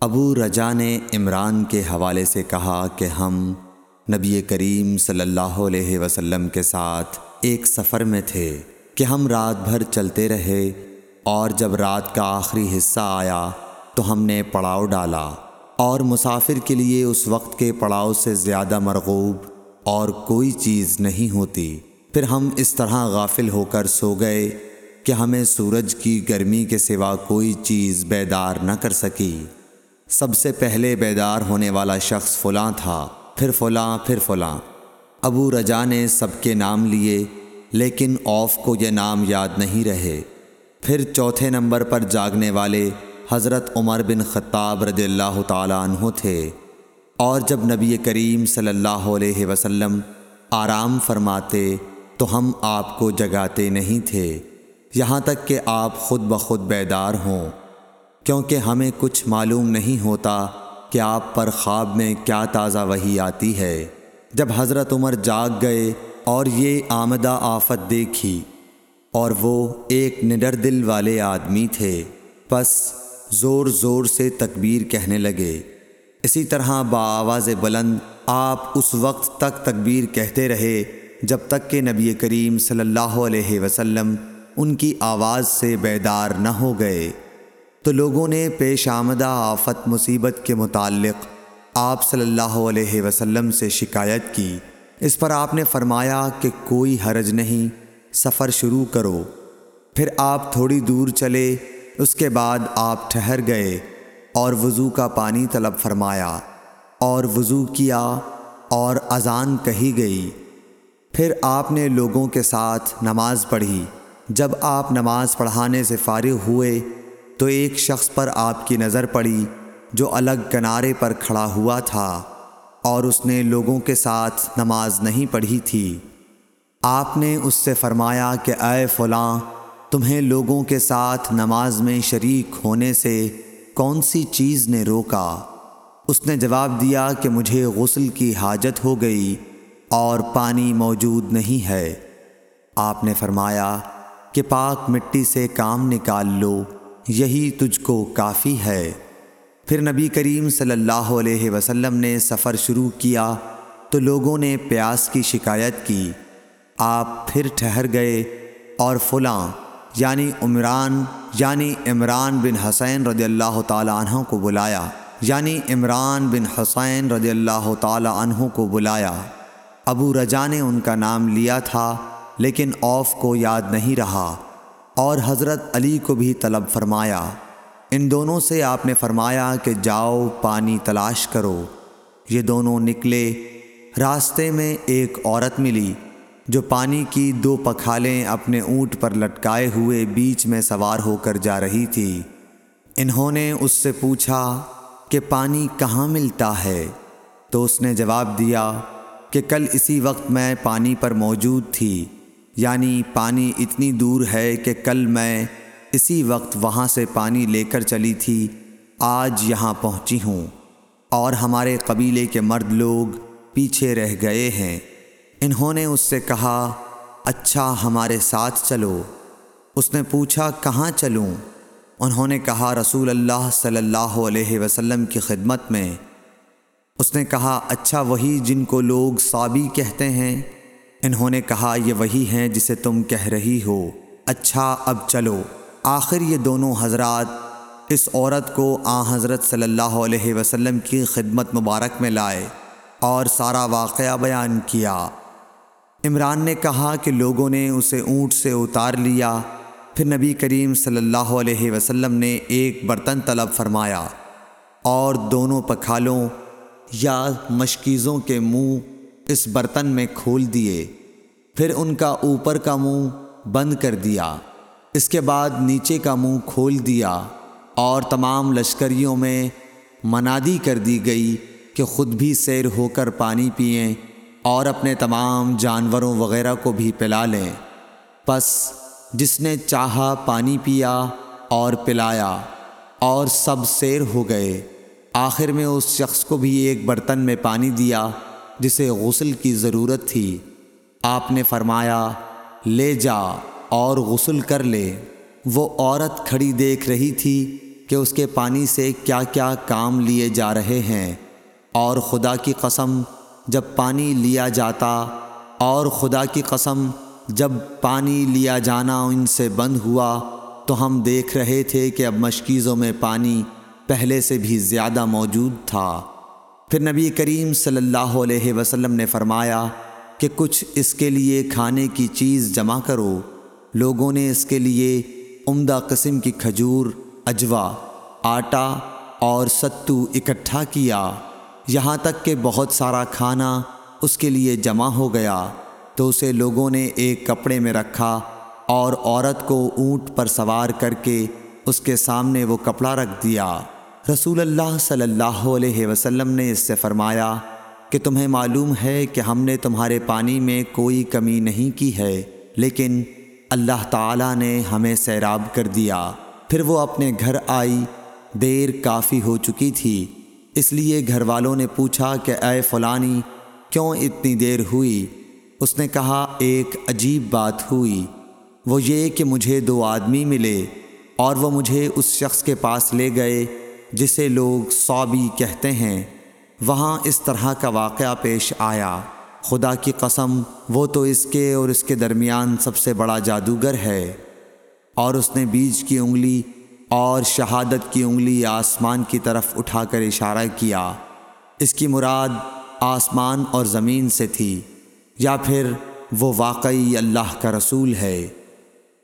ابو رجا نے عمران کے حوالے سے کہا کہ ہم نبی کریم صلی اللہ علیہ وسلم کے ساتھ ایک سفر میں تھے کہ ہم رات بھر چلتے رہے اور جب رات کا آخری حصہ آیا تو ہم نے پڑاؤ ڈالا اور مسافر کے لیے اس وقت کے پڑاؤ سے زیادہ مرغوب اور کوئی چیز نہیں ہوتی۔ پھر ہم اس طرح غافل ہو کر سو گئے کہ ہمیں سورج کی گرمی کے سوا کوئی چیز بیدار نہ کر سکی۔ سب سے پہلے بیدار ہونے والا شخص فلاں تھا، پھر فلاں پھر فلاں۔ ابو رجا نے سب کے نام لیے، لیکن اوف کو یہ نام یاد نہیں رہے۔ پھر چوتھے نمبر پر جاگنے والے حضرت عمر بن خطاب رضی اللہ تعالیٰ عنہ تھے۔ اور جب نبی کریم صلی اللہ علیہ وسلم آرام فرماتے، تو ہم آپ کو جگاتے نہیں تھے۔ یہاں تک کہ آپ خود بخود بیدار ہوں۔ کیونکہ ہمیں کچھ معلوم نہیں ہوتا کہ آپ پر خواب میں کیا تازہ وہی آتی ہے۔ جب حضرت عمر جاگ گئے اور یہ آمدہ آفت دیکھی اور وہ ایک نڈر دل والے آدمی تھے، پس زور زور سے تکبیر کہنے لگے۔ اسی طرح بآواز بلند آپ اس وقت تک تکبیر کہتے رہے جب تک کہ نبی کریم صلی اللہ علیہ وسلم ان کی آواز سے بیدار نہ ہو گئے۔ تو لوگوں نے پیش آمدہ آفت مصیبت کے متعلق آپ صلی اللہ علیہ وسلم سے شکایت کی۔ اس پر آپ نے فرمایا کہ کوئی حرج نہیں، سفر شروع کرو۔ پھر آپ تھوڑی دور چلے، اس کے بعد آپ ٹھہر گئے اور وضو کا پانی طلب فرمایا اور وضو کیا اور اذان کہی گئی۔ پھر آپ نے لوگوں کے ساتھ نماز پڑھی۔ جب آپ نماز پڑھانے سے فارغ ہوئے تو ایک شخص پر آپ کی نظر پڑی جو الگ کنارے پر کھڑا ہوا تھا اور اس نے لوگوں کے ساتھ نماز نہیں پڑھی تھی۔ آپ نے اس سے فرمایا کہ اے فلاں، تمہیں لوگوں کے ساتھ نماز میں شریک ہونے سے کون سی چیز نے روکا؟ اس نے جواب دیا کہ مجھے غسل کی حاجت ہو گئی اور پانی موجود نہیں ہے۔ آپ نے فرمایا کہ پاک مٹی سے کام نکال لو۔ یہی تجھ کو کافی ہے۔ پھر نبی کریم صلی اللہ علیہ وسلم نے سفر شروع کیا تو لوگوں نے پیاس کی شکایت کی۔ آپ پھر ٹھہر گئے اور فلاں یعنی عمران یعنی عمران بن حسین رضی اللہ تعالیٰ عنہ کو بلایا۔ یعنی عمران بن حسین رضی اللہ تعالیٰ عنہ کو بلایا۔ ابو رجا نے ان کا نام لیا تھا، لیکن اوف کو یاد نہیں رہا۔ اور حضرت علی کو بھی طلب فرمایا، ان دونوں سے آپ نے فرمایا کہ جاؤ پانی تلاش کرو۔ یہ دونوں نکلے، راستے میں ایک عورت ملی جو پانی کی دو پکھالیں اپنے اونٹ پر لٹکائے ہوئے بیچ میں سوار ہو کر جا رہی تھی۔ انہوں نے اس سے پوچھا کہ پانی کہاں ملتا ہے؟ تو اس نے جواب دیا کہ کل اسی وقت میں پانی پر موجود تھی۔ یعنی پانی اتنی دور ہے کہ کل میں اسی وقت وہاں سے پانی لے کر چلی تھی، آج یہاں پہنچی ہوں۔ اور ہمارے قبیلے کے مرد لوگ پیچھے رہ گئے ہیں۔ انہوں نے اس سے کہا اچھا ہمارے ساتھ چلو۔ اس نے پوچھا، کہاں چلوں؟ انہوں نے کہا، رسول اللہ صلی اللہ علیہ وسلم کی خدمت میں۔ اس نے کہا اچھا وہی جن کو لوگ صابی کہتے ہیں۔ انہوں نے کہا، یہ وہی ہیں جسے تم کہہ رہی ہو۔ اچھا اب چلو۔ آخر یہ دونوں حضرات اس عورت کو آ حضرت صلی اللہ علیہ وسلم کی خدمت مبارک میں لائے اور سارا واقعہ بیان کیا۔ عمران نے کہا کہ لوگوں نے اسے اونٹ سے اتار لیا۔ پھر نبی کریم صلی اللہ علیہ وسلم نے ایک برتن طلب فرمایا اور دونوں پکھالوں یا مشکیزوں کے منہ اس برتن میں کھول دیے، پھر ان کا اوپر کا منہ بند کر دیا۔ اس کے بعد نیچے کا منہ کھول دیا اور تمام لشکریوں میں منادی کر دی گئی کہ خود بھی سیر ہو کر پانی پئیں اور اپنے تمام جانوروں وغیرہ کو بھی پلا لیں۔ پس جس نے چاہا پانی پیا اور پلایا اور سب سیر ہو گئے، آخر میں اس شخص کو بھی ایک برتن میں پانی دیا۔ جسے غسل کی ضرورت تھی۔ آپ نے فرمایا، لے جا اور غسل کر لے۔ وہ عورت کھڑی دیکھ رہی تھی کہ اس کے پانی سے کیا کیا کام لیے جا رہے ہیں۔ اور خدا کی قسم، جب پانی لیا جاتا، اور خدا کی قسم، جب پانی لیا جانا ان سے بند ہوا، تو ہم دیکھ رہے تھے کہ اب مشکیزوں میں پانی پہلے سے بھی زیادہ موجود تھا۔ پھر نبی کریم صلی اللہ علیہ وسلم نے فرمایا کہ کچھ اس کے لیے کھانے کی چیز جمع کرو۔ لوگوں نے اس کے لیے عمدہ قسم کی کھجور، اجوا، آٹا اور ستو اکٹھا کیا۔ یہاں تک کہ بہت سارا کھانا اس کے لیے جمع ہو گیا۔ تو اسے لوگوں نے ایک کپڑے میں رکھا اور عورت کو اونٹ پر سوار کر کے اس کے سامنے وہ کپڑا رکھ دیا۔ رسول اللہ صلی اللہ علیہ وسلم نے اس سے فرمایا کہ تمہیں معلوم ہے کہ ہم نے تمہارے پانی میں کوئی کمی نہیں کی ہے، لیکن اللہ تعالیٰ نے ہمیں سیراب کر دیا۔ پھر وہ اپنے گھر آئی، دیر کافی ہو چکی تھی۔ اس لیے گھر والوں نے پوچھا کہ، اے فلانی، کیوں اتنی دیر ہوئی؟ اس نے کہا، ایک عجیب بات ہوئی۔ وہ یہ کہ مجھے دو آدمی ملے اور وہ مجھے اس شخص کے پاس لے گئے۔ جسے لوگ صوبی کہتے ہیں، وہاں اس طرح کا واقعہ پیش آیا۔ خدا کی قسم، وہ تو اس کے اور اس کے درمیان سب سے بڑا جادوگر ہے۔ اور اس نے بیج کی انگلی اور شہادت کی انگلی آسمان کی طرف اٹھا کر اشارہ کیا۔ اس کی مراد آسمان اور زمین سے تھی، یا پھر وہ واقعی اللہ کا رسول ہے۔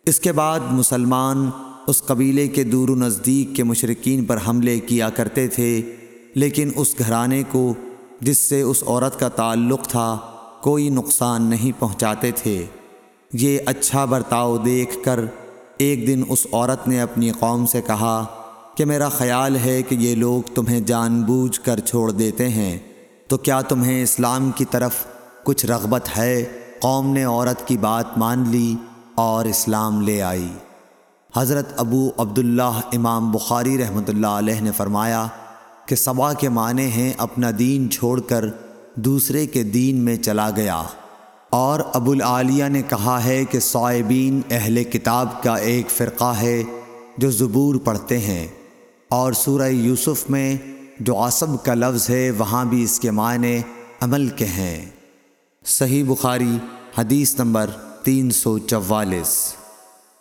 اس کے بعد مسلمان اس قبیلے کے دور و نزدیک کے مشرقین پر حملے کیا کرتے تھے، لیکن اس گھرانے کو جس سے اس عورت کا تعلق تھا، کوئی نقصان نہیں پہنچاتے تھے۔ یہ اچھا برتاؤ دیکھ کر ایک دن اس عورت نے اپنی قوم سے کہا کہ میرا خیال ہے کہ یہ لوگ تمہیں جان بوجھ کر چھوڑ دیتے ہیں۔ تو کیا تمہیں اسلام کی طرف کچھ رغبت ہے؟ قوم نے عورت کی بات مان لی اور اسلام لے آئی۔ حضرت ابو عبداللہ امام بخاری رحمۃ اللہ علیہ نے فرمایا کہ صبا کے معنی ہیں اپنا دین چھوڑ کر دوسرے کے دین میں چلا گیا۔ اور ابو العالیہ نے کہا ہے کہ صائبین اہل کتاب کا ایک فرقہ ہے جو زبور پڑھتے ہیں۔ اور سورہ یوسف میں جو عصب کا لفظ ہے، وہاں بھی اس کے معنی عمل کے ہیں۔ صحیح بخاری، حدیث نمبر تین سو چوالیس۔